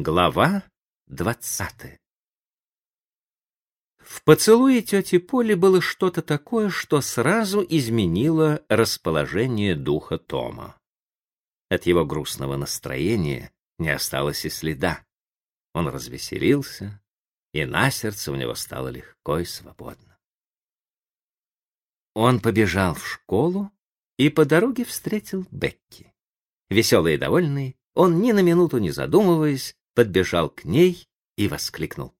Глава двадцатая В поцелуе тети Поли было что-то такое, что сразу изменило расположение духа Тома. От его грустного настроения не осталось и следа. Он развеселился, и на сердце у него стало легко и свободно. Он побежал в школу и по дороге встретил Бекки. Веселый и довольный, он ни на минуту не задумываясь, подбежал к ней и воскликнул.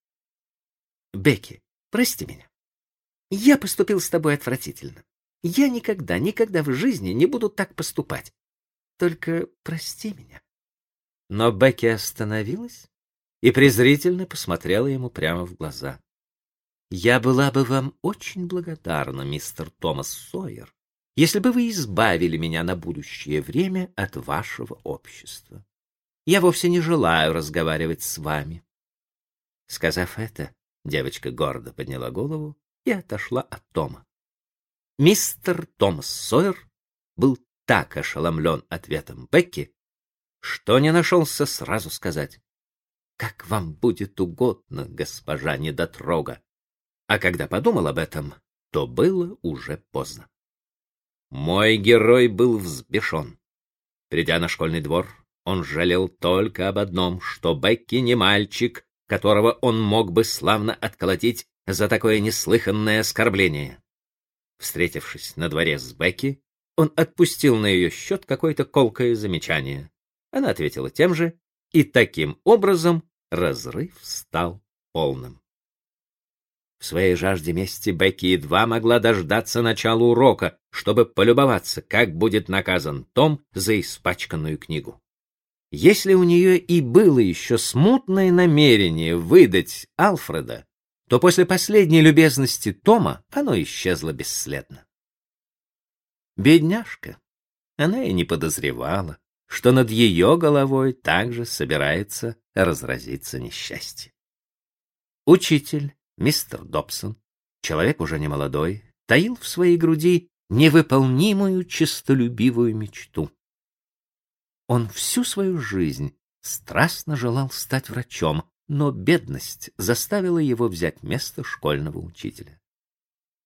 «Бекки, прости меня. Я поступил с тобой отвратительно. Я никогда, никогда в жизни не буду так поступать. Только прости меня». Но Бекки остановилась и презрительно посмотрела ему прямо в глаза. «Я была бы вам очень благодарна, мистер Томас Сойер, если бы вы избавили меня на будущее время от вашего общества. Я вовсе не желаю разговаривать с вами. Сказав это, девочка гордо подняла голову и отошла от Тома. Мистер Томас Сойер был так ошеломлен ответом Бекки, что не нашелся сразу сказать, «Как вам будет угодно, госпожа недотрога». А когда подумал об этом, то было уже поздно. Мой герой был взбешен. Придя на школьный двор, он жалел только об одном, что Бекки не мальчик, которого он мог бы славно отколотить за такое неслыханное оскорбление. Встретившись на дворе с Бекки, он отпустил на ее счет какое-то колкое замечание. Она ответила тем же, и таким образом разрыв стал полным. В своей жажде мести Бекки едва могла дождаться начала урока, чтобы полюбоваться, как будет наказан Том за испачканную книгу. Если у нее и было еще смутное намерение выдать Алфреда, то после последней любезности Тома оно исчезло бесследно. Бедняжка, она и не подозревала, что над ее головой также собирается разразиться несчастье. Учитель, мистер Добсон, человек уже не молодой, таил в своей груди невыполнимую честолюбивую мечту он всю свою жизнь страстно желал стать врачом, но бедность заставила его взять место школьного учителя.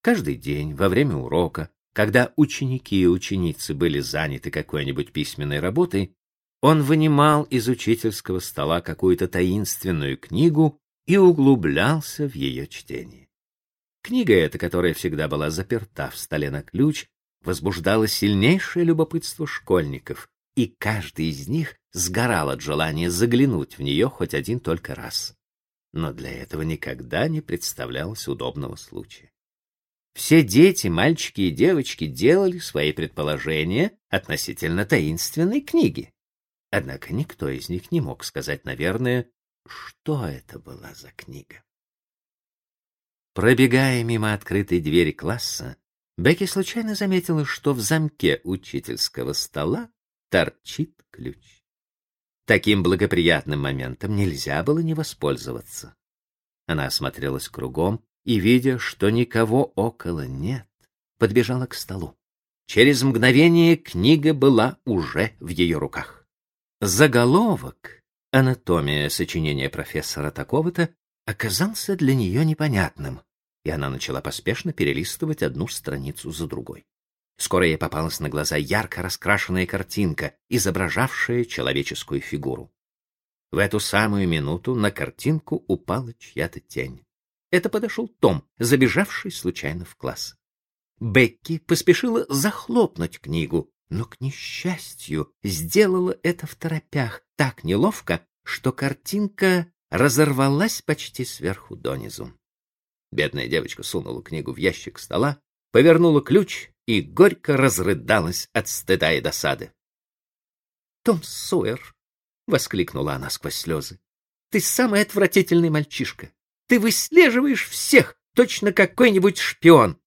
Каждый день во время урока, когда ученики и ученицы были заняты какой-нибудь письменной работой, он вынимал из учительского стола какую-то таинственную книгу и углублялся в ее чтение. Книга эта, которая всегда была заперта в столе на ключ, возбуждала сильнейшее любопытство школьников, и каждый из них сгорал от желания заглянуть в нее хоть один только раз. Но для этого никогда не представлялось удобного случая. Все дети, мальчики и девочки делали свои предположения относительно таинственной книги. Однако никто из них не мог сказать, наверное, что это была за книга. Пробегая мимо открытой двери класса, Бекки случайно заметила, что в замке учительского стола торчит ключ. Таким благоприятным моментом нельзя было не воспользоваться. Она осмотрелась кругом и, видя, что никого около нет, подбежала к столу. Через мгновение книга была уже в ее руках. Заголовок «Анатомия сочинения профессора такого-то» оказался для нее непонятным, и она начала поспешно перелистывать одну страницу за другой. Скоро ей попалась на глаза ярко раскрашенная картинка, изображавшая человеческую фигуру. В эту самую минуту на картинку упала чья-то тень. Это подошел Том, забежавший случайно в класс. Бекки поспешила захлопнуть книгу, но, к несчастью, сделала это в торопях так неловко, что картинка разорвалась почти сверху донизу. Бедная девочка сунула книгу в ящик стола, повернула ключ и горько разрыдалась от стыда и досады. — Том Сойер! — воскликнула она сквозь слезы. — Ты самый отвратительный мальчишка! Ты выслеживаешь всех, точно какой-нибудь шпион!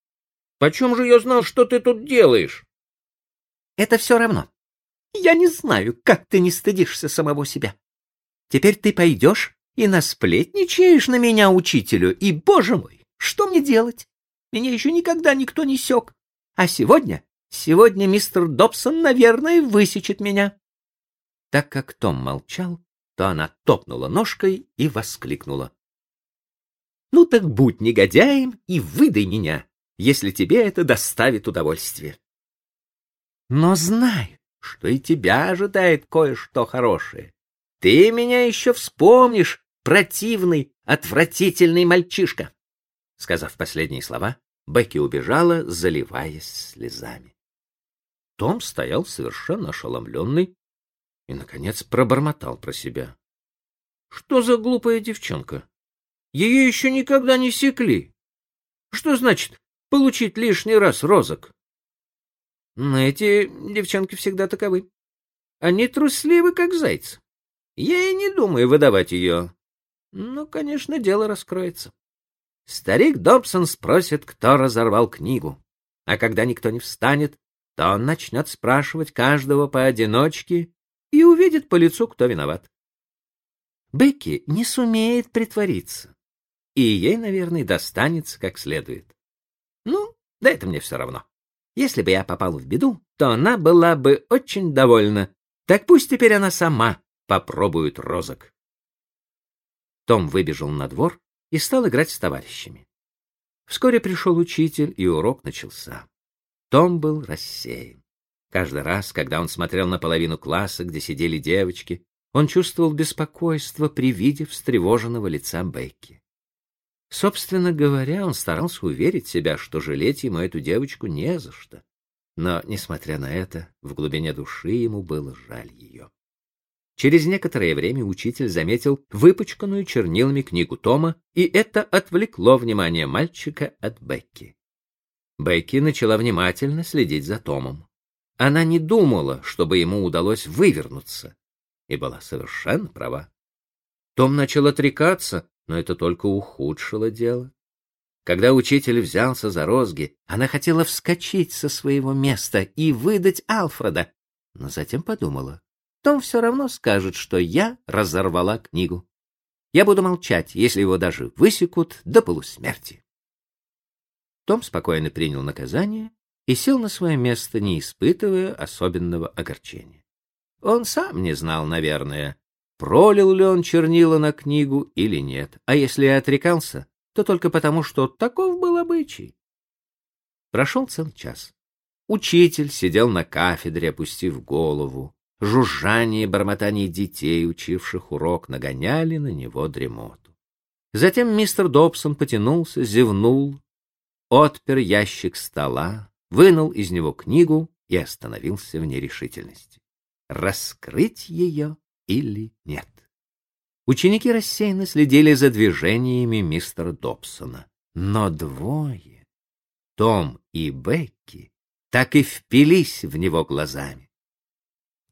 — Почем же я знал, что ты тут делаешь? — Это все равно. Я не знаю, как ты не стыдишься самого себя. Теперь ты пойдешь и насплетничаешь на меня учителю, и, боже мой, что мне делать? Меня еще никогда никто не сёк. А сегодня, сегодня мистер Добсон, наверное, высечет меня. Так как Том молчал, то она топнула ножкой и воскликнула. «Ну так будь негодяем и выдай меня, если тебе это доставит удовольствие. Но знай, что и тебя ожидает кое-что хорошее. Ты меня еще вспомнишь, противный, отвратительный мальчишка. Сказав последние слова, Бекки убежала, заливаясь слезами. Том стоял совершенно ошеломленный и, наконец, пробормотал про себя. Что за глупая девчонка? Ее еще никогда не секли. Что значит получить лишний раз розок? Но эти девчонки всегда таковы. Они трусливы, как зайцы. Я и не думаю выдавать ее. Ну, конечно, дело раскроется. Старик Добсон спросит, кто разорвал книгу. А когда никто не встанет, то он начнет спрашивать каждого поодиночке и увидит по лицу, кто виноват. Бекки не сумеет притвориться, и ей, наверное, достанется как следует. Ну, да это мне все равно. Если бы я попал в беду, то она была бы очень довольна. Так пусть теперь она сама попробует розок. Том выбежал на двор и стал играть с товарищами. Вскоре пришел учитель, и урок начался. Том был рассеян. Каждый раз, когда он смотрел на половину класса, где сидели девочки, он чувствовал беспокойство при виде встревоженного лица Бекки. Собственно говоря, он старался уверить себя, что жалеть ему эту девочку не за что. Но, несмотря на это, в глубине души ему было жаль ее. Через некоторое время учитель заметил выпачканную чернилами книгу Тома, и это отвлекло внимание мальчика от Бекки. Бекки начала внимательно следить за Томом. Она не думала, чтобы ему удалось вывернуться, и была совершенно права. Том начал отрекаться, но это только ухудшило дело. Когда учитель взялся за розги, она хотела вскочить со своего места и выдать Алфреда, но затем подумала, Том все равно скажет, что я разорвала книгу. Я буду молчать, если его даже высекут до полусмерти. Том спокойно принял наказание и сел на свое место, не испытывая особенного огорчения. Он сам не знал, наверное, пролил ли он чернила на книгу или нет, а если и отрекался, то только потому, что таков был обычай. Прошел целый час. Учитель сидел на кафедре, опустив голову. Жужжание и бормотание детей, учивших урок, нагоняли на него дремоту. Затем мистер Добсон потянулся, зевнул, отпер ящик стола, вынул из него книгу и остановился в нерешительности раскрыть ее или нет. Ученики рассеянно следили за движениями мистера Добсона, но двое, Том и Бекки, так и впились в него глазами.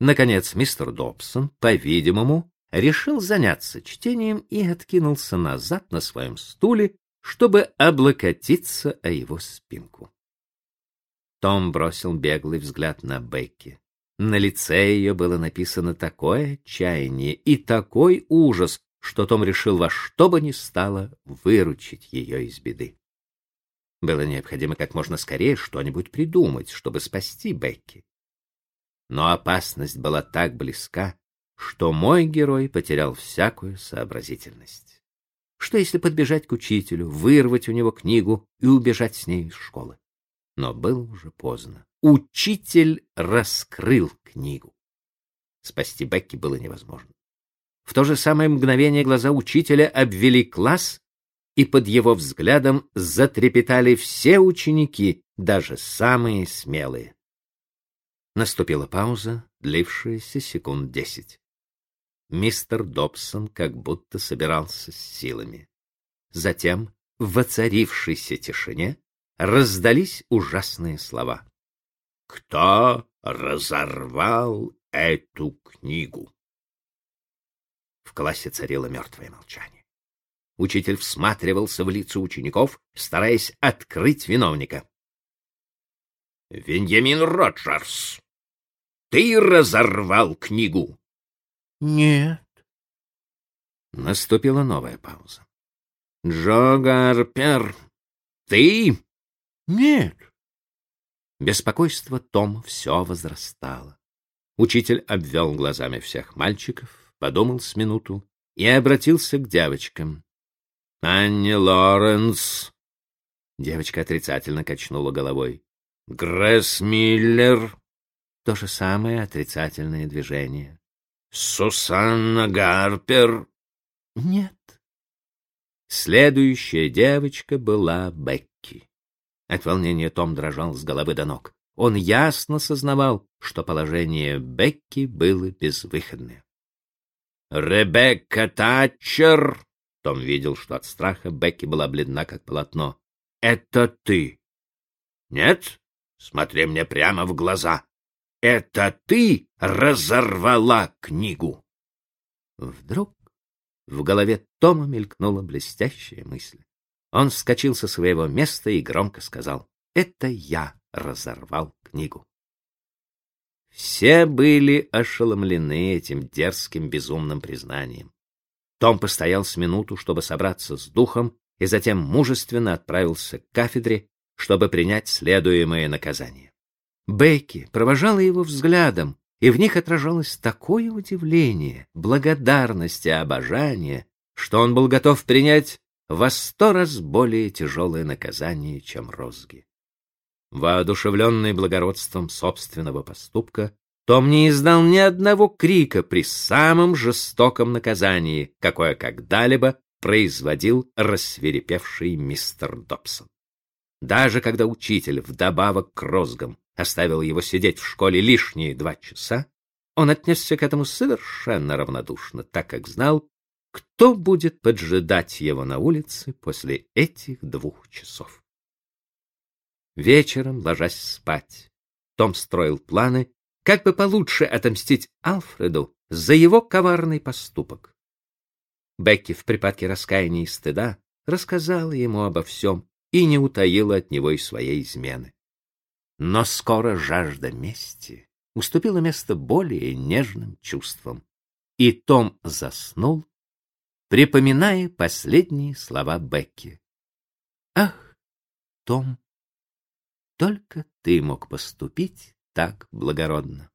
Наконец мистер Добсон, по-видимому, решил заняться чтением и откинулся назад на своем стуле, чтобы облокотиться о его спинку. Том бросил беглый взгляд на Бекки. На лице ее было написано такое отчаяние и такой ужас, что Том решил во что бы ни стало выручить ее из беды. Было необходимо как можно скорее что-нибудь придумать, чтобы спасти Бекки. Но опасность была так близка, что мой герой потерял всякую сообразительность. Что если подбежать к учителю, вырвать у него книгу и убежать с ней из школы? Но было уже поздно. Учитель раскрыл книгу. Спасти Бекки было невозможно. В то же самое мгновение глаза учителя обвели класс, и под его взглядом затрепетали все ученики, даже самые смелые. Наступила пауза, длившаяся секунд десять. Мистер Добсон как будто собирался с силами. Затем, в воцарившейся тишине, раздались ужасные слова. Кто разорвал эту книгу? В классе царило мертвое молчание. Учитель всматривался в лица учеников, стараясь открыть виновника. — Веньямин Роджерс, ты разорвал книгу? — Нет. Наступила новая пауза. — Джо Гарпер, ты? — Нет. Беспокойство Тома все возрастало. Учитель обвел глазами всех мальчиков, подумал с минуту и обратился к девочкам. «Анни Лоренс!» Девочка отрицательно качнула головой. «Гресс Миллер!» То же самое отрицательное движение. «Сусанна Гарпер!» «Нет». Следующая девочка была Бекки. От волнения Том дрожал с головы до ног. Он ясно сознавал, что положение Бекки было безвыходное. «Ребекка Татчер!» Том видел, что от страха Бекки была бледна, как полотно. «Это ты!» «Нет? Смотри мне прямо в глаза. Это ты разорвала книгу!» Вдруг в голове Тома мелькнула блестящая мысль. Он вскочил со своего места и громко сказал, «Это я разорвал книгу». Все были ошеломлены этим дерзким безумным признанием. Том постоял с минуту, чтобы собраться с духом, и затем мужественно отправился к кафедре, чтобы принять следуемое наказание. Бекки провожала его взглядом, и в них отражалось такое удивление, благодарность и обожание, что он был готов принять во сто раз более тяжелое наказание, чем розги. Воодушевленный благородством собственного поступка, том не издал ни одного крика при самом жестоком наказании, какое когда-либо производил рассверепевший мистер Добсон. Даже когда учитель вдобавок к розгам оставил его сидеть в школе лишние два часа, он отнесся к этому совершенно равнодушно, так как знал, кто будет поджидать его на улице после этих двух часов. Вечером, ложась спать, Том строил планы, как бы получше отомстить Алфреду за его коварный поступок. Бекки в припадке раскаяния и стыда рассказала ему обо всем и не утаила от него и своей измены. Но скоро жажда мести уступила место более нежным чувствам, и Том заснул, припоминая последние слова Бекки. «Ах, Том, только ты мог поступить так благородно!»